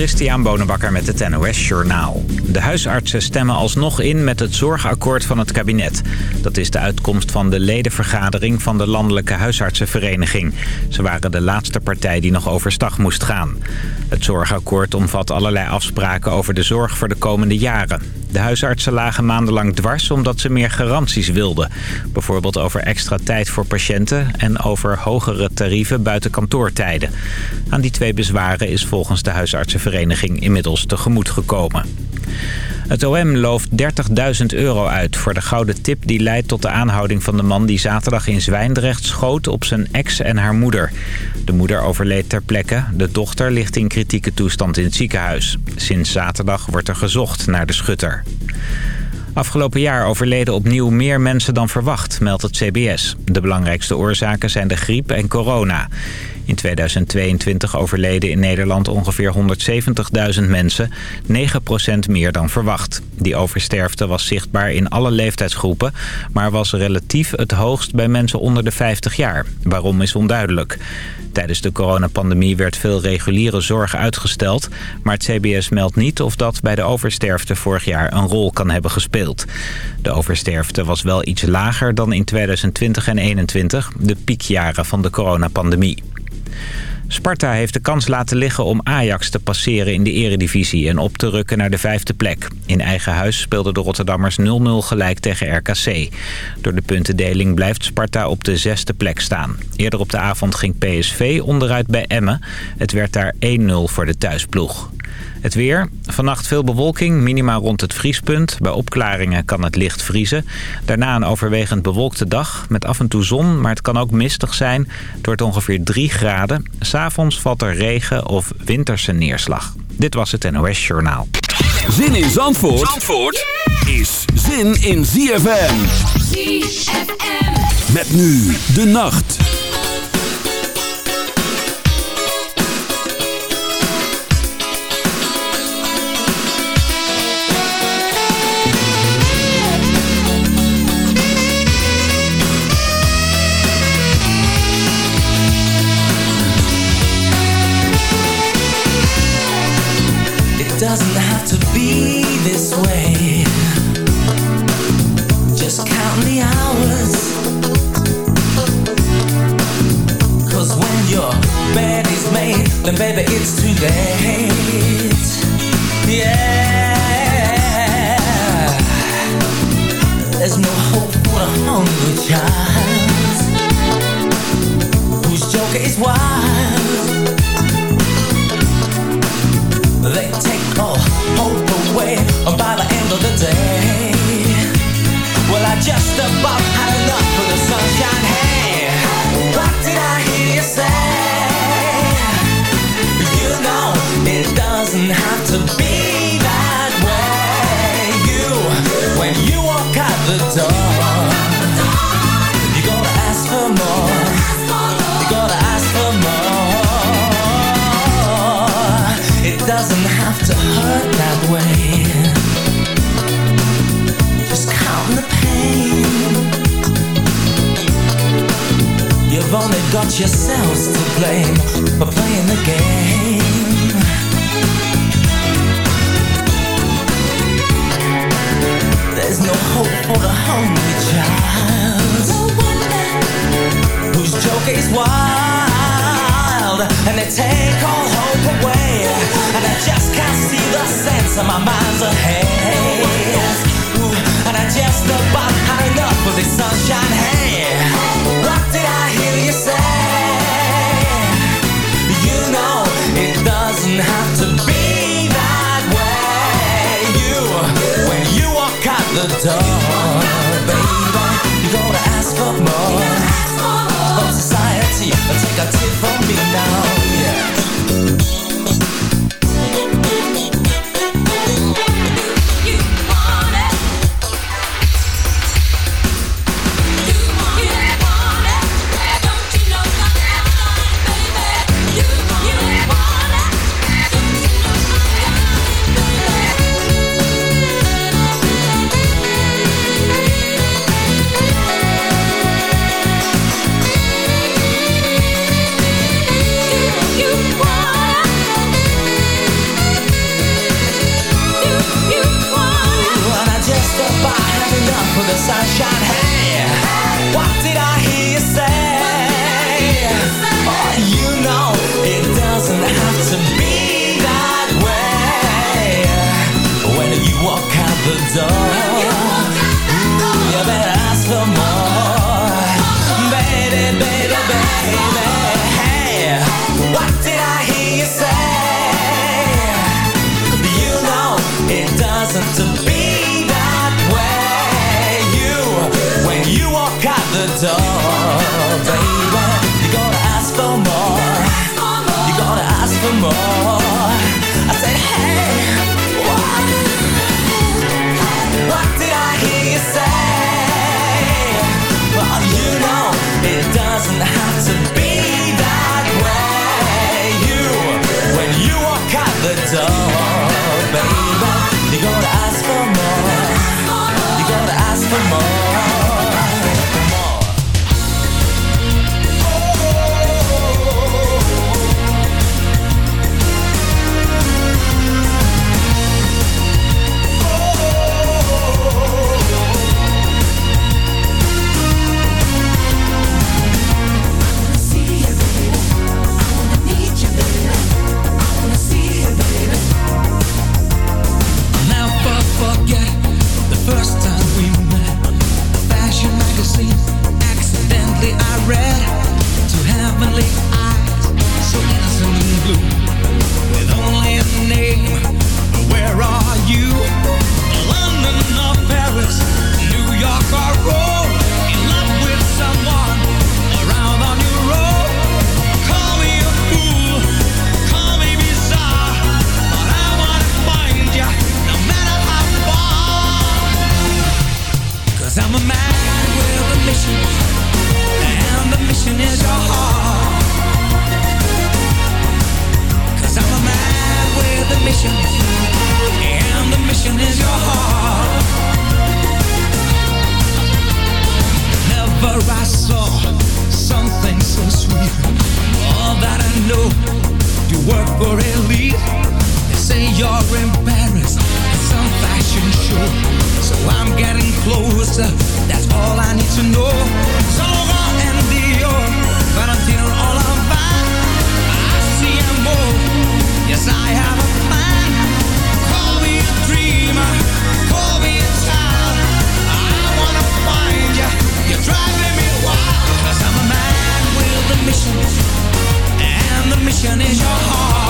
Christian Bonenbakker met het NOS Journaal. De huisartsen stemmen alsnog in met het zorgakkoord van het kabinet. Dat is de uitkomst van de ledenvergadering van de Landelijke Huisartsenvereniging. Ze waren de laatste partij die nog overstag moest gaan. Het zorgakkoord omvat allerlei afspraken over de zorg voor de komende jaren. De huisartsen lagen maandenlang dwars omdat ze meer garanties wilden. Bijvoorbeeld over extra tijd voor patiënten en over hogere tarieven buiten kantoortijden. Aan die twee bezwaren is volgens de huisartsenvereniging inmiddels tegemoet gekomen. Het OM looft 30.000 euro uit voor de gouden tip die leidt tot de aanhouding van de man die zaterdag in Zwijndrecht schoot op zijn ex en haar moeder. De moeder overleed ter plekke, de dochter ligt in kritieke toestand in het ziekenhuis. Sinds zaterdag wordt er gezocht naar de schutter. Afgelopen jaar overleden opnieuw meer mensen dan verwacht, meldt het CBS. De belangrijkste oorzaken zijn de griep en corona. In 2022 overleden in Nederland ongeveer 170.000 mensen, 9% meer dan verwacht. Die oversterfte was zichtbaar in alle leeftijdsgroepen, maar was relatief het hoogst bij mensen onder de 50 jaar. Waarom is onduidelijk. Tijdens de coronapandemie werd veel reguliere zorg uitgesteld... maar het CBS meldt niet of dat bij de oversterfte vorig jaar een rol kan hebben gespeeld. De oversterfte was wel iets lager dan in 2020 en 2021, de piekjaren van de coronapandemie. Sparta heeft de kans laten liggen om Ajax te passeren in de eredivisie en op te rukken naar de vijfde plek. In eigen huis speelden de Rotterdammers 0-0 gelijk tegen RKC. Door de puntendeling blijft Sparta op de zesde plek staan. Eerder op de avond ging PSV onderuit bij Emmen. Het werd daar 1-0 voor de thuisploeg. Het weer. Vannacht veel bewolking, minima rond het vriespunt. Bij opklaringen kan het licht vriezen. Daarna een overwegend bewolkte dag met af en toe zon, maar het kan ook mistig zijn. Het wordt ongeveer 3 graden. S'avonds valt er regen of winterse neerslag. Dit was het NOS Journaal. Zin in Zandvoort, Zandvoort is zin in ZFM. ZFM. Met nu de nacht. Take all hope away. And I just can't see the sense of my mind's ahead. door, baby. You're gonna ask for more. You're gonna ask for more. I said, hey, what? What did I hear you say? Well, you know it doesn't have to be that way. You, when you walk out the door. you're embarrassed at some fashion show. So I'm getting closer, that's all I need to know. So raw and Dior, Valentino all of I see a more, yes I have a plan. Call me a dreamer, call me a child. I wanna find you, you're driving me wild. i I'm a man with a mission, and the mission is your heart.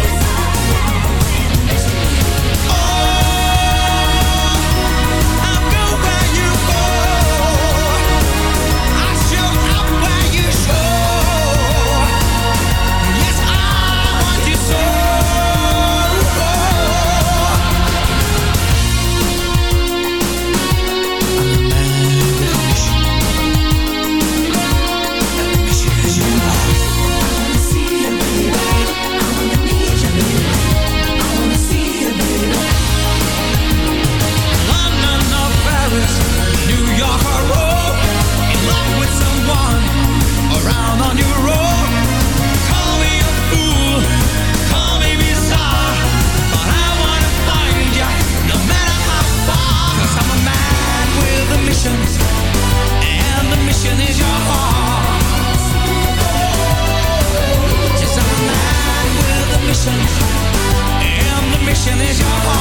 passion is your fault.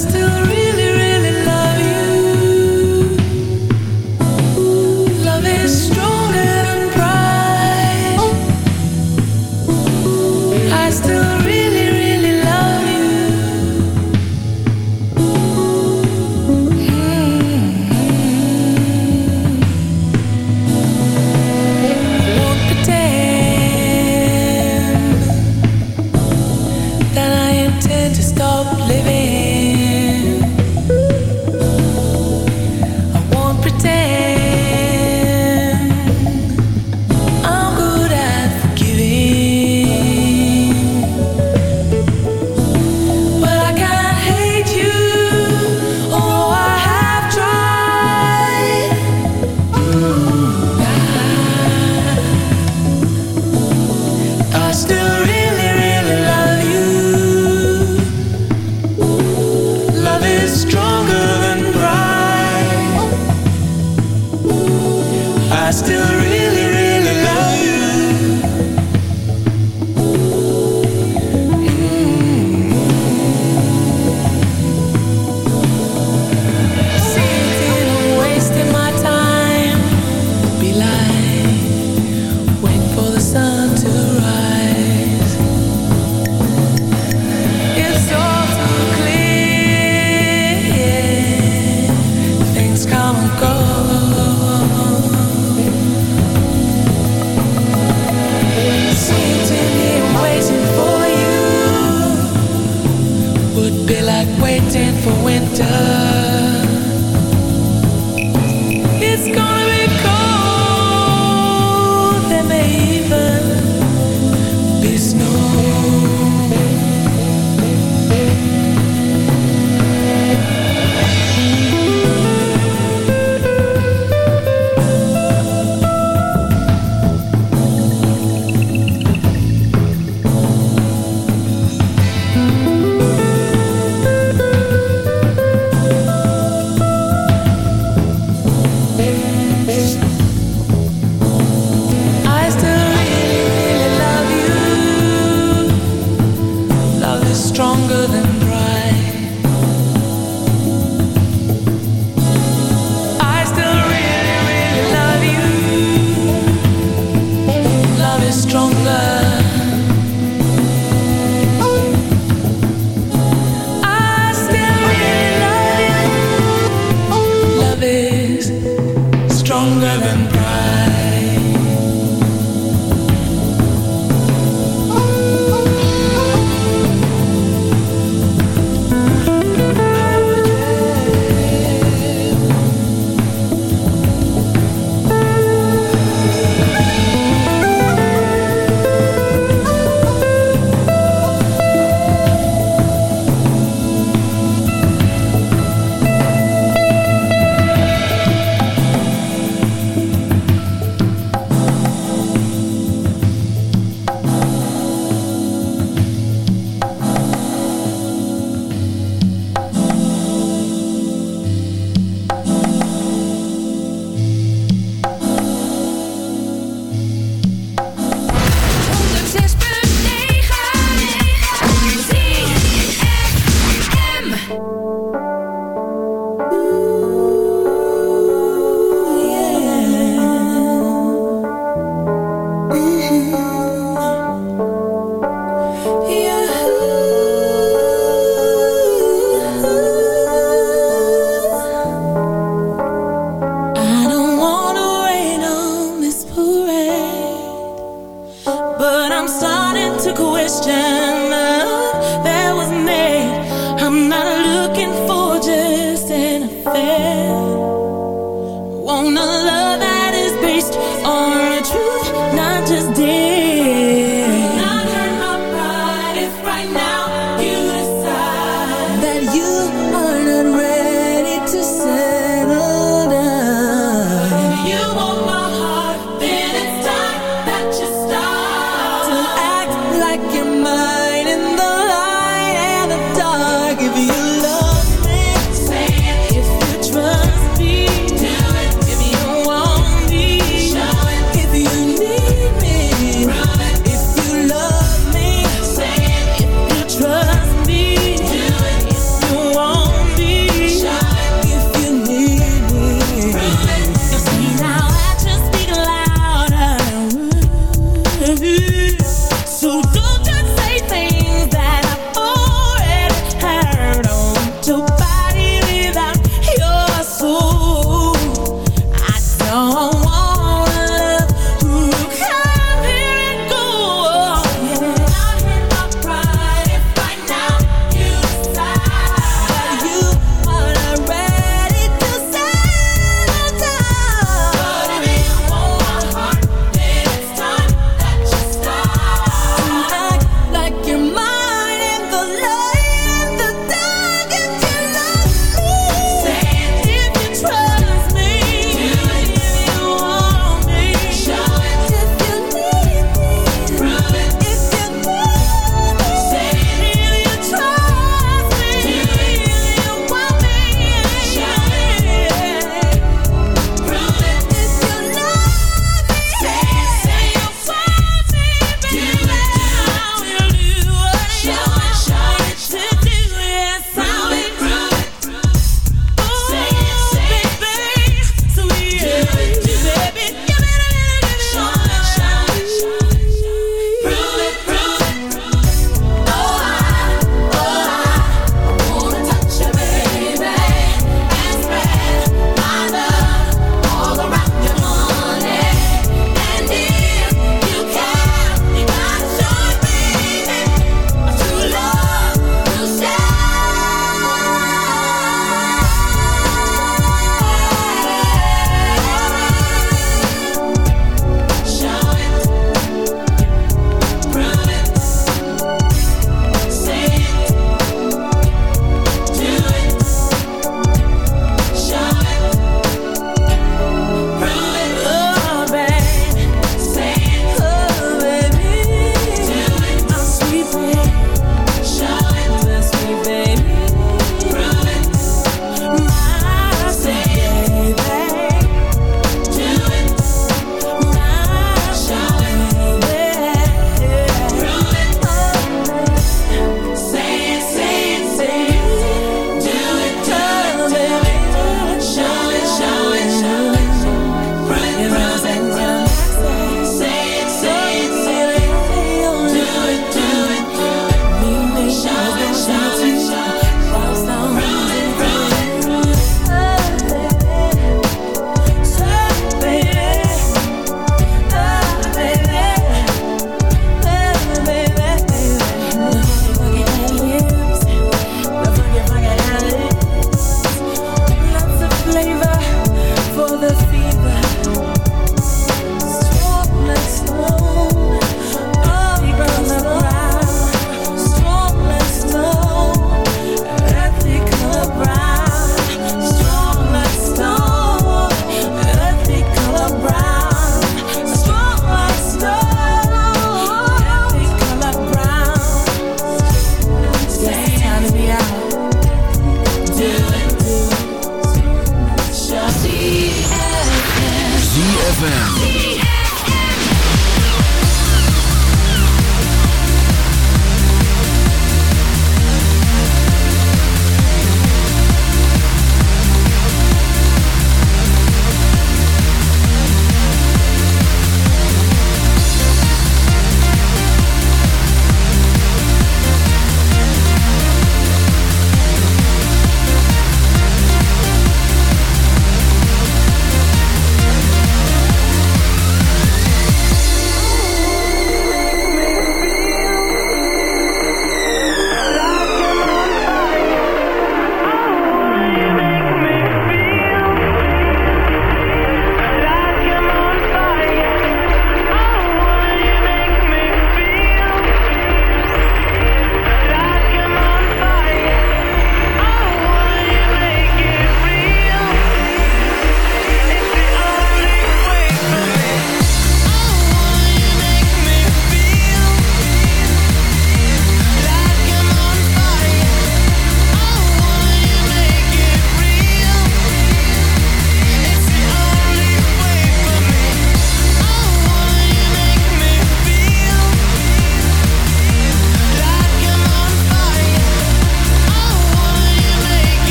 still real.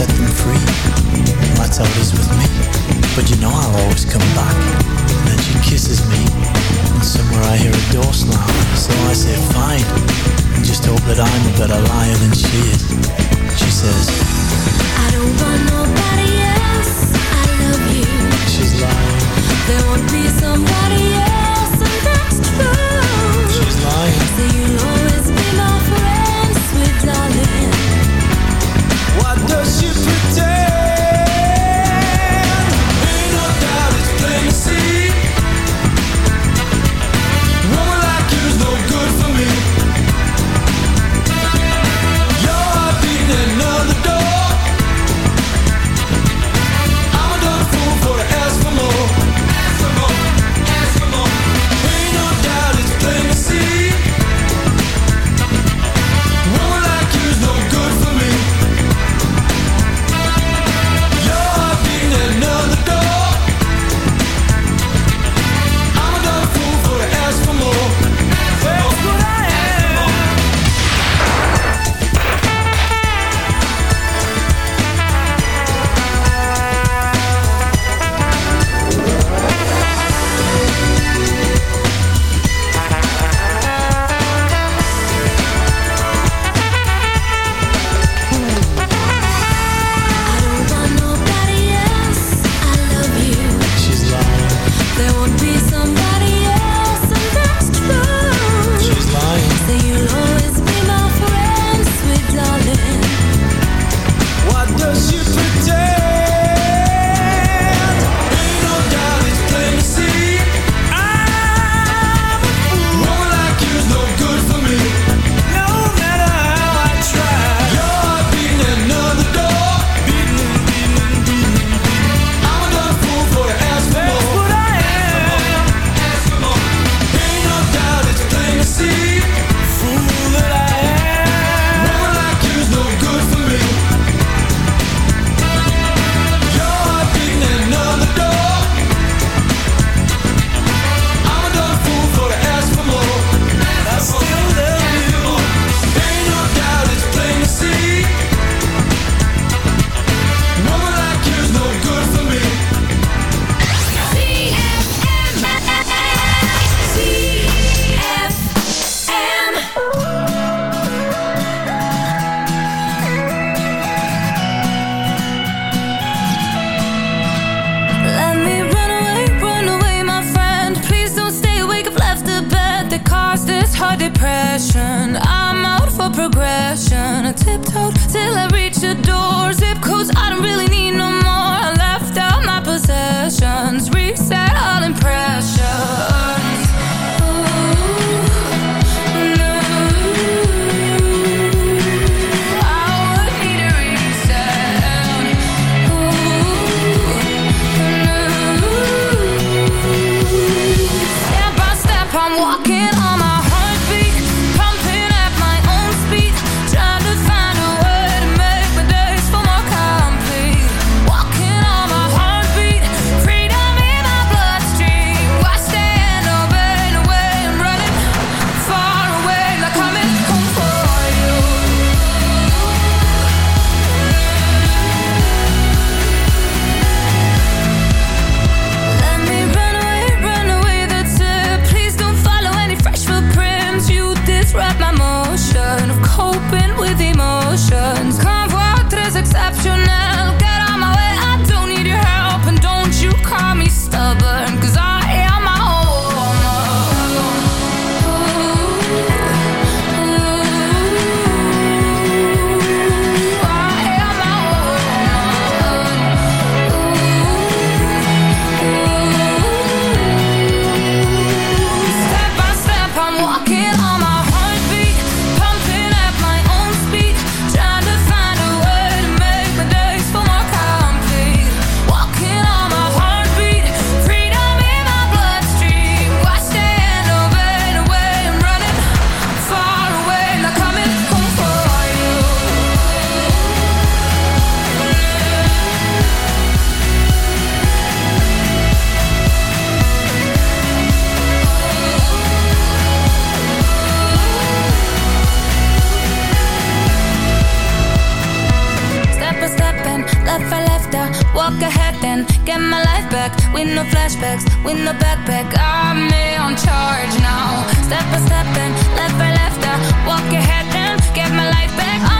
Set them free. up and left for left. I walk ahead and get my life back.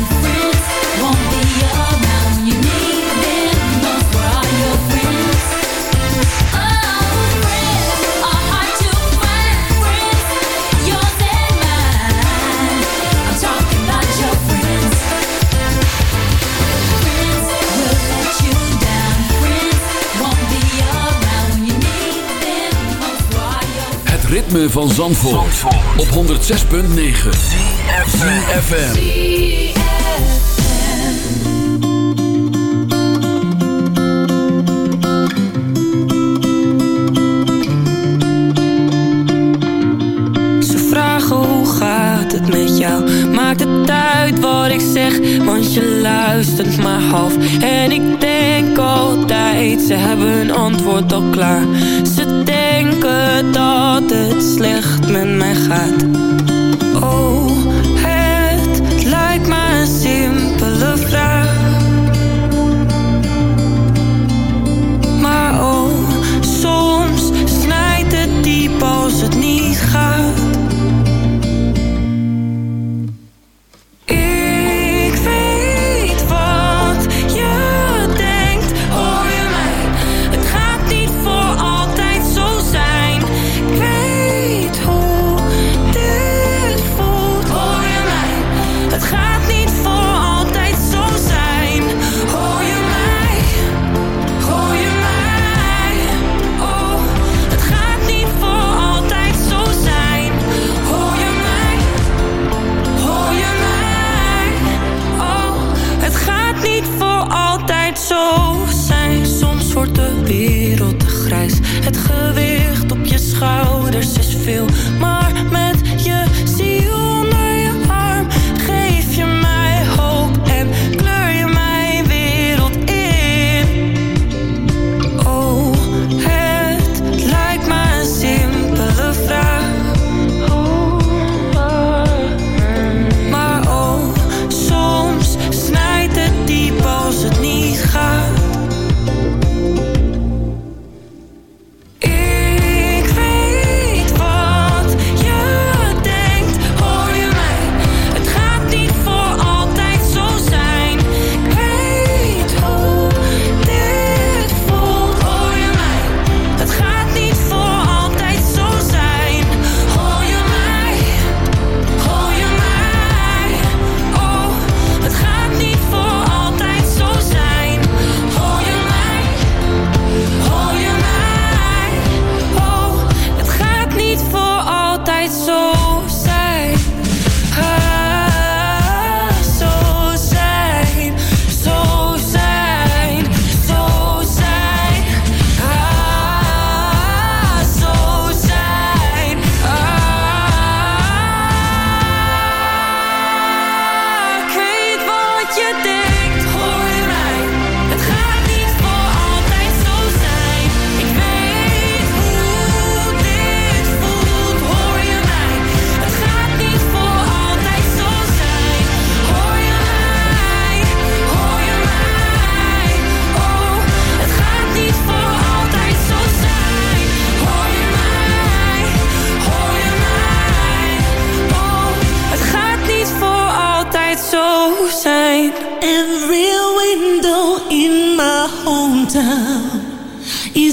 Ritme van Zandvoort, op 106.9 ZFM. Ze vragen hoe gaat het met jou? Maakt het uit wat ik zeg Want je luistert maar half. En ik denk altijd Ze hebben een antwoord al klaar. Ze denken dat slecht met mij gaat. Oh,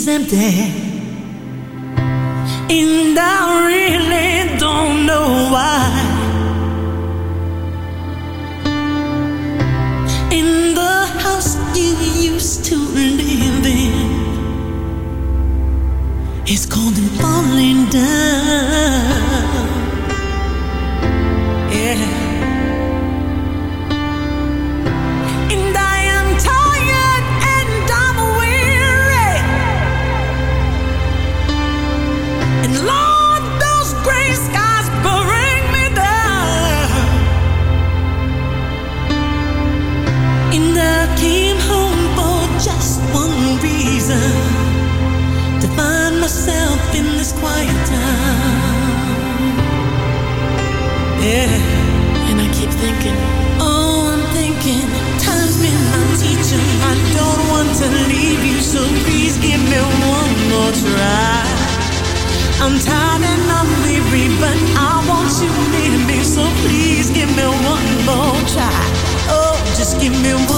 empty give me one